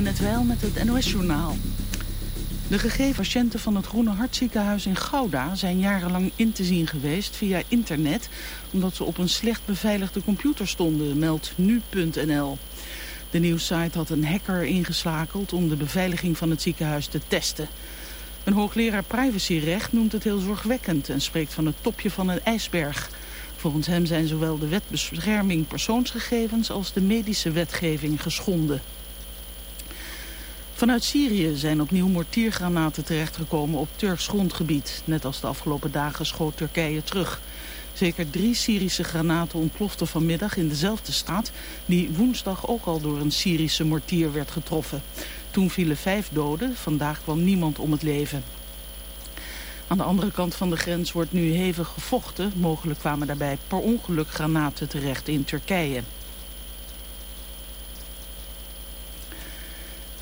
net wel met het NOS-journaal. De gegeven patiënten van het Groene Hartziekenhuis in Gouda zijn jarenlang in te zien geweest via internet, omdat ze op een slecht beveiligde computer stonden, meldt nu.nl. De nieuwssite had een hacker ingeschakeld om de beveiliging van het ziekenhuis te testen. Een hoogleraar privacyrecht noemt het heel zorgwekkend en spreekt van het topje van een ijsberg. Volgens hem zijn zowel de wet bescherming persoonsgegevens als de medische wetgeving geschonden. Vanuit Syrië zijn opnieuw mortiergranaten terechtgekomen op Turks grondgebied. Net als de afgelopen dagen schoot Turkije terug. Zeker drie Syrische granaten ontploften vanmiddag in dezelfde stad... die woensdag ook al door een Syrische mortier werd getroffen. Toen vielen vijf doden, vandaag kwam niemand om het leven. Aan de andere kant van de grens wordt nu hevig gevochten. Mogelijk kwamen daarbij per ongeluk granaten terecht in Turkije.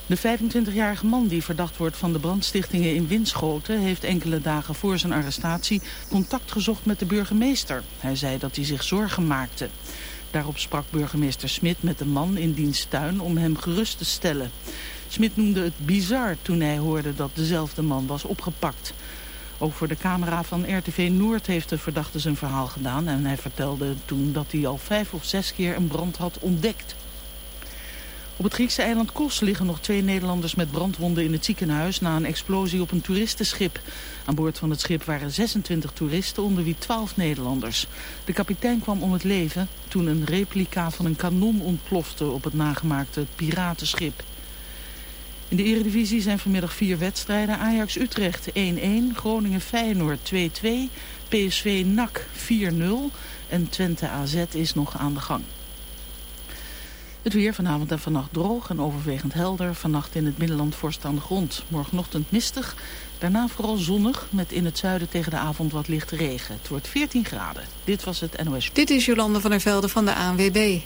De 25-jarige man die verdacht wordt van de brandstichtingen in Winschoten... heeft enkele dagen voor zijn arrestatie contact gezocht met de burgemeester. Hij zei dat hij zich zorgen maakte. Daarop sprak burgemeester Smit met de man in diens tuin om hem gerust te stellen. Smit noemde het bizar toen hij hoorde dat dezelfde man was opgepakt. Ook voor de camera van RTV Noord heeft de verdachte zijn verhaal gedaan... en hij vertelde toen dat hij al vijf of zes keer een brand had ontdekt. Op het Griekse eiland Kos liggen nog twee Nederlanders met brandwonden in het ziekenhuis na een explosie op een toeristenschip. Aan boord van het schip waren 26 toeristen, onder wie 12 Nederlanders. De kapitein kwam om het leven toen een replica van een kanon ontplofte op het nagemaakte piratenschip. In de eredivisie zijn vanmiddag vier wedstrijden. Ajax-Utrecht 1-1, Groningen-Feyenoord 2-2, PSV-NAC 4-0 en Twente-AZ is nog aan de gang. Het weer vanavond en vannacht droog en overwegend helder. Vannacht in het binnenland vorst aan de grond. Morgenochtend mistig. Daarna vooral zonnig met in het zuiden tegen de avond wat lichte regen. Het wordt 14 graden. Dit was het NOS. Dit is Jolande van der Velde van de ANWB.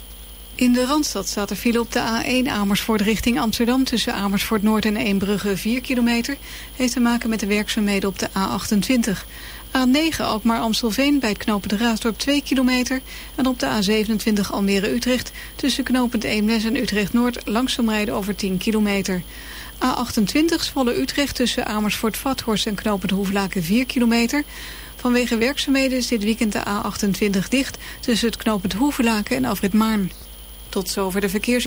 In de Randstad staat er file op de A1 Amersfoort richting Amsterdam... tussen Amersfoort Noord en Eembrugge 4 kilometer. Heeft te maken met de werkzaamheden op de A28. A9 Alkmaar-Amstelveen bij het knooppunt Raasdorp 2 kilometer. En op de A27 Almere-Utrecht tussen knooppunt Eemnes en Utrecht-Noord... langzaam rijden over 10 kilometer. A28 Zwolle-Utrecht tussen Amersfoort-Vathorst en knooppunt Hoeflaken 4 kilometer... Vanwege werkzaamheden is dit weekend de A28 dicht... tussen het knooppunt Hoevelaken en Afrit Maarn. Tot zover de verkeers...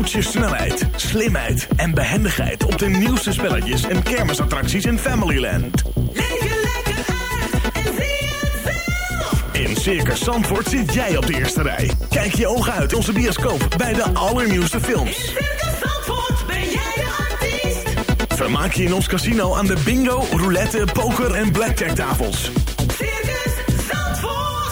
Toets je snelheid, slimheid en behendigheid op de nieuwste spelletjes en kermisattracties in Familyland. Leef lekker uit en zie het zelf. In Circus Zandvoort zit jij op de eerste rij. Kijk je ogen uit onze bioscoop bij de allernieuwste films. In Circus Zandvoort ben jij de artiest. Vermaak je in ons casino aan de bingo, roulette, poker en blackjack tafels.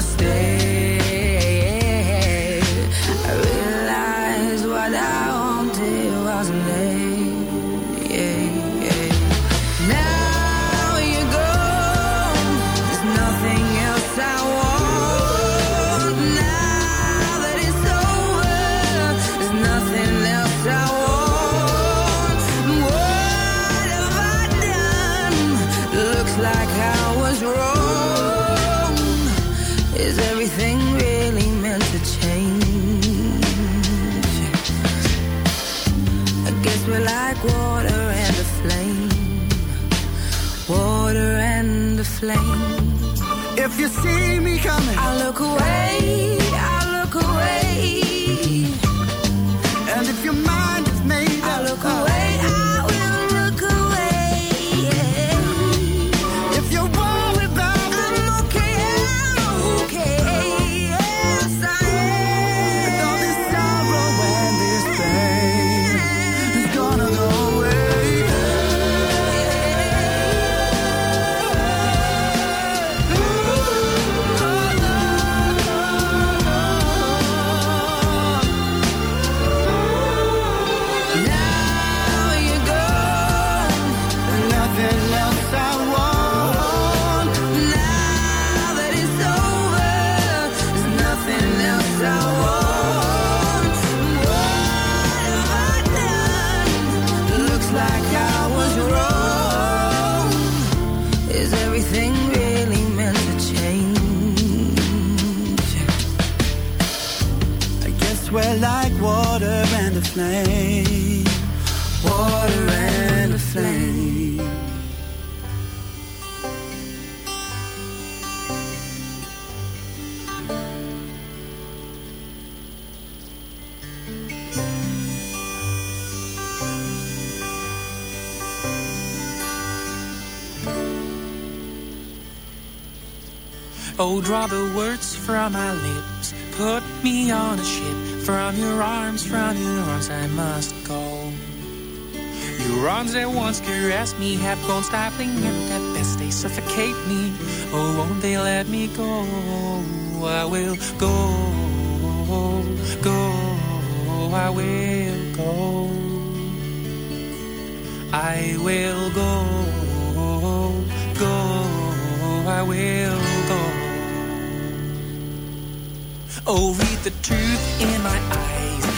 stay. flame. If you see me coming, I look away. water and a flame. Oh, draw the words from my lips. Put me on a ship. From your arms, from your arms, I must go. Bronzewanski asked me, have gone stifling, and at best they suffocate me. Oh, won't they let me go? I will go, go, I will go. I will go, go, I will go. Oh, read the truth in my eyes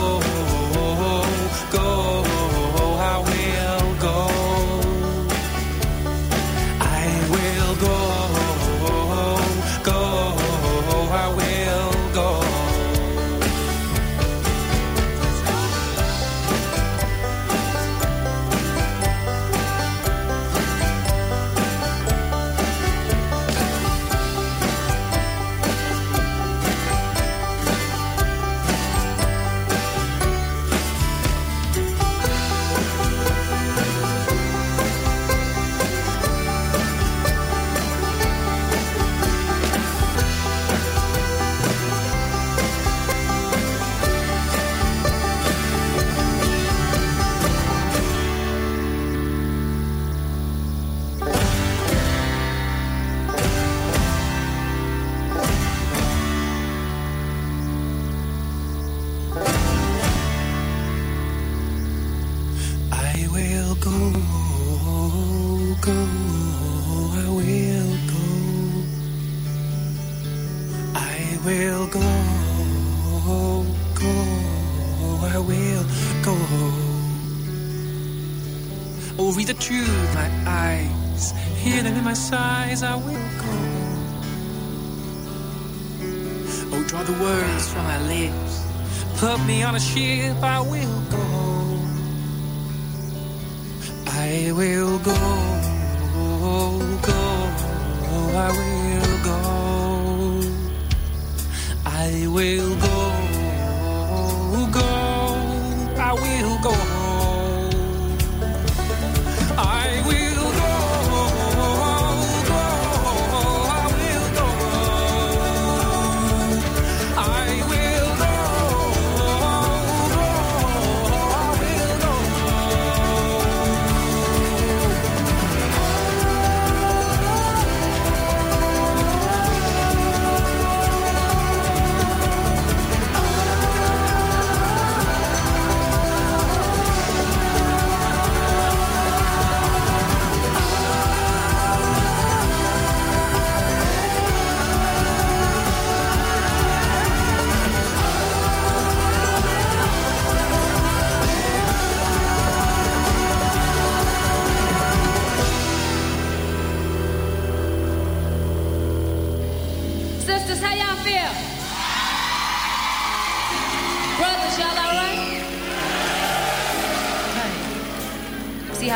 my sighs, I will go. Oh, draw the words from my lips. Put me on a ship, I will go.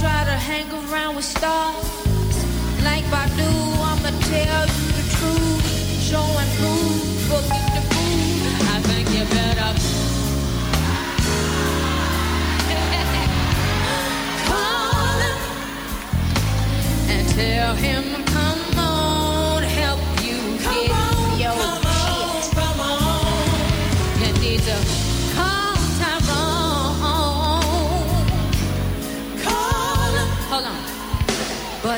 try to hang around with stars. Like I do. I'ma tell you the truth. Showing proof, prove, booking the food. I think you better. Call him and tell him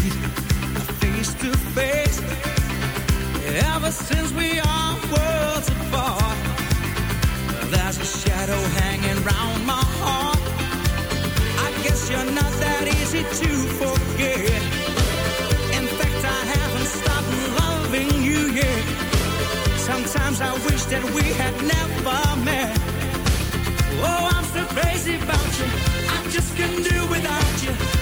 face to face. Ever since we are worlds apart, there's a shadow my heart. I guess you're not that easy to forget. In fact, I haven't stopped loving you yet. Sometimes I wish that we had never met. Oh, I'm crazy about you. I just can't do without you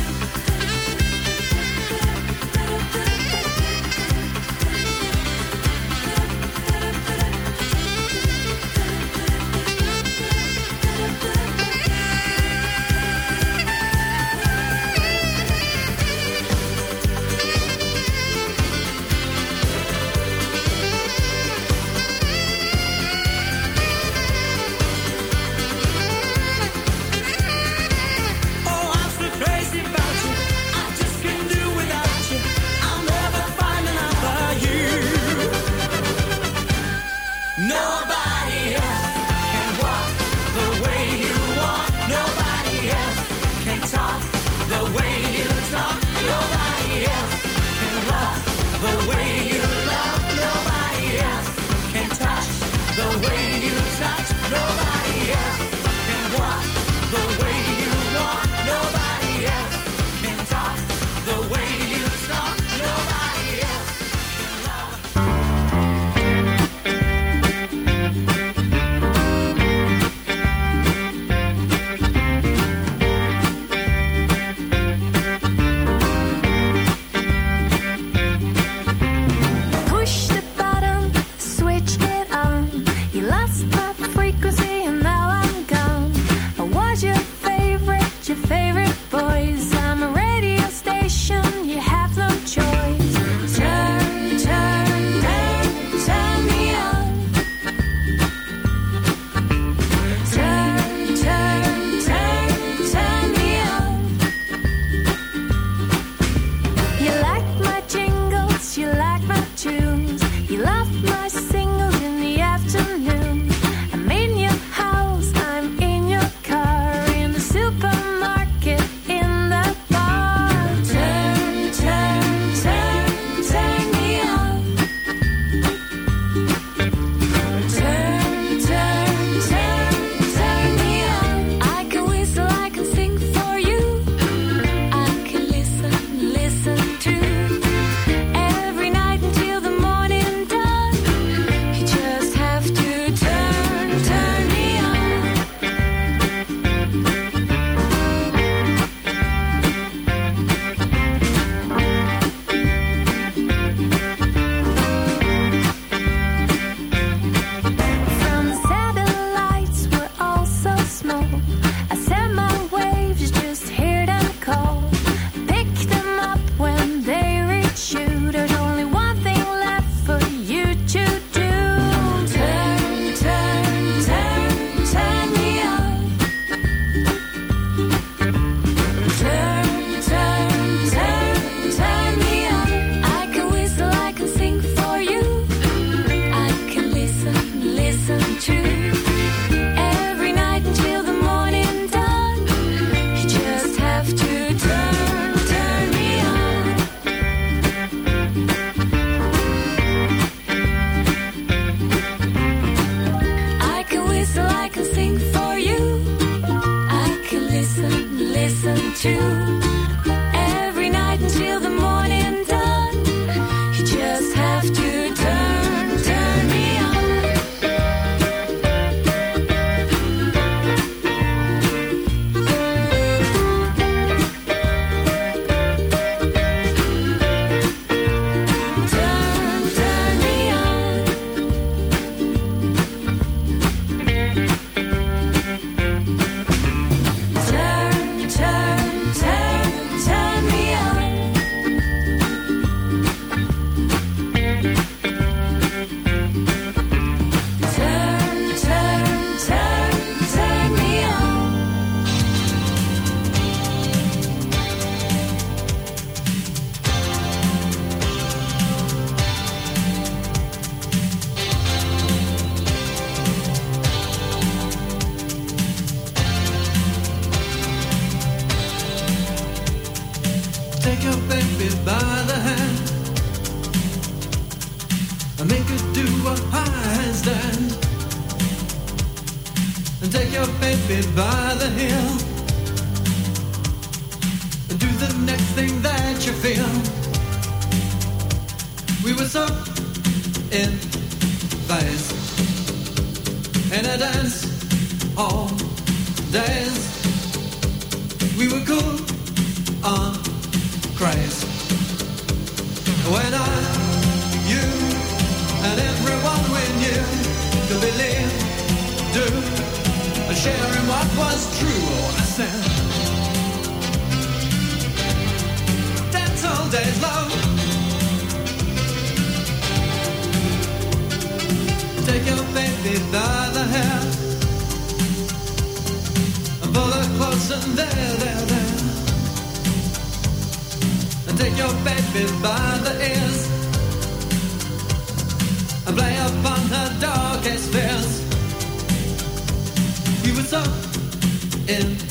Nobody. By the and do the next thing that you feel. We were so in phase in a dance all days. We were cool on your baby by the ears and play upon her darkest fears. We were so in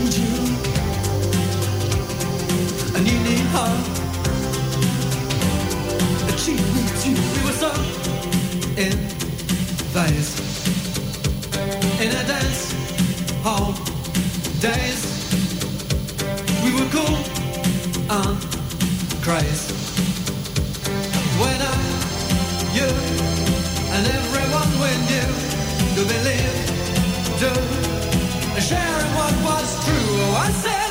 And We were so phase. In a dance hall days. We were cool craze When you And everyone we knew believe, do sharing what was true. I said,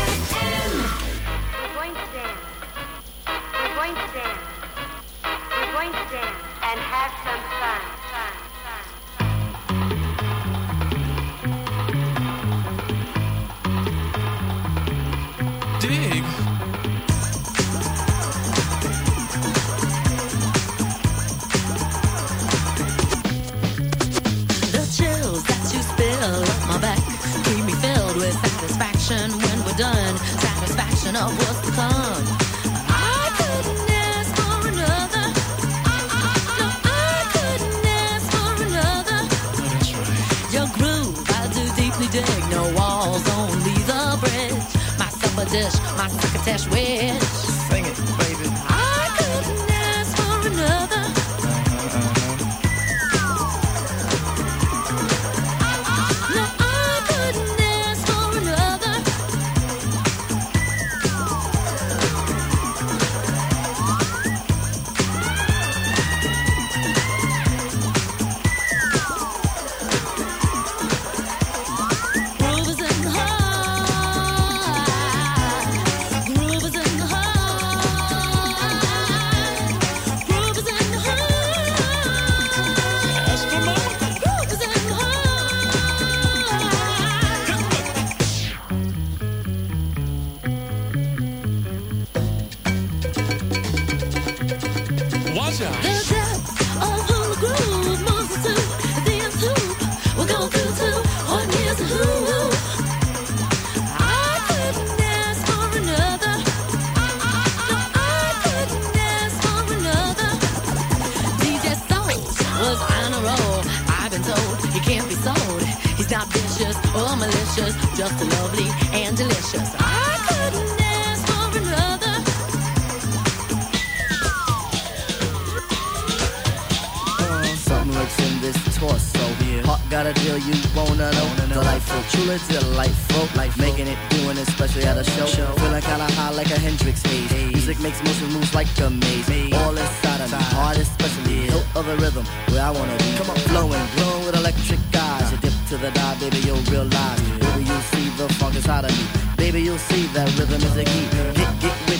in this torso. Yeah. Heart got a deal you wanna know. Wanna know. Truly delightful. Life making it, doing it, especially at a show. show. Feeling kinda high like a Hendrix haze. Music makes motion moves like a maze. Hey. All inside of me, heart especially. Yeah. Hilt of a rhythm where I wanna be. Come on, flowing, glowing with electric eyes. You dip to the dive, baby, you'll realize. Yeah. Baby, you'll see the funk inside of me. Baby, you'll see that rhythm is a key.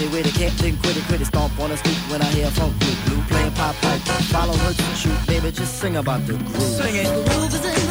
With witty, witty, can't think quit it. stomp on the street when I hear funk blue, blue playing pop pipe. Follow her to shoot, baby, just sing about the groove. Sing it. The groove is in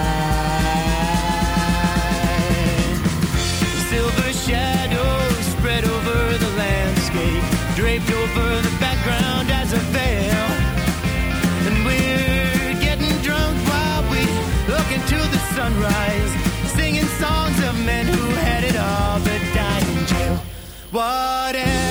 Singing songs of men who had it all but died in jail. Whatever,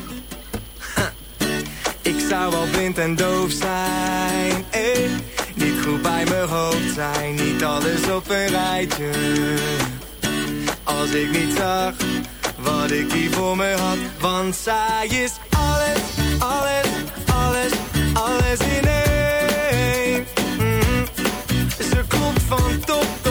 Zou wel blind en doof zijn, eh. Niet goed bij mijn hoofd zijn, niet alles op een rijtje. Als ik niet zag wat ik hier voor me had, want zij is alles, alles, alles, alles in één. Mhm. Ze klopt van top tot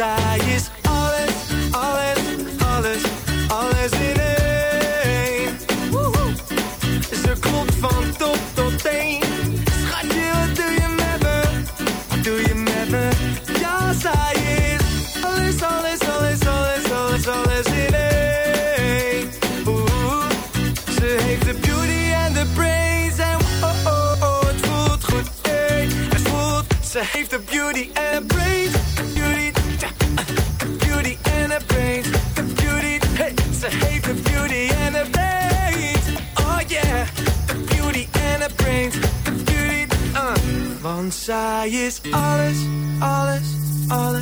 outside is zij is alles, All is.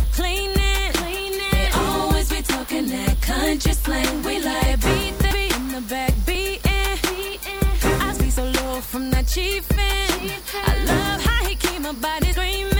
country slang. We like beat the beat in the back, beating. I see so low from that chief. I love how he keep my body screaming.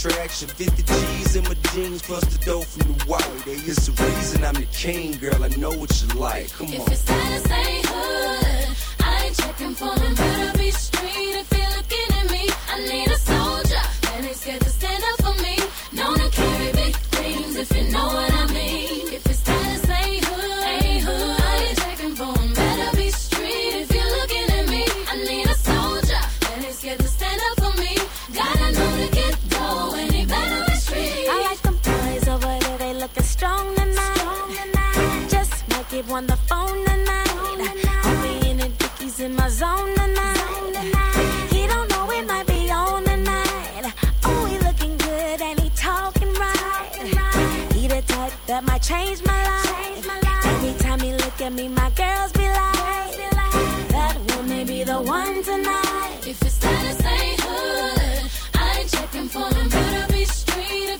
traction. 50 G's in my jeans, plus the dough from the white. It's the reason I'm the king, girl. I know what you like. Come on. like that might change my life. Every time he look at me, my girls be like, that one may be the one tonight. If it's Dallas, ain't hood. I ain't checking for them, Better be straight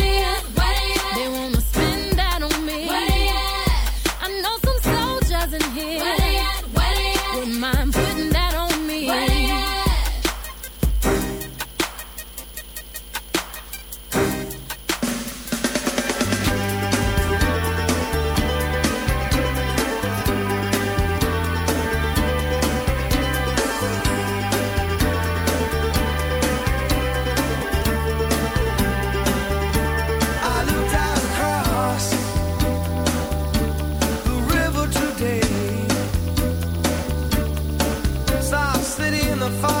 City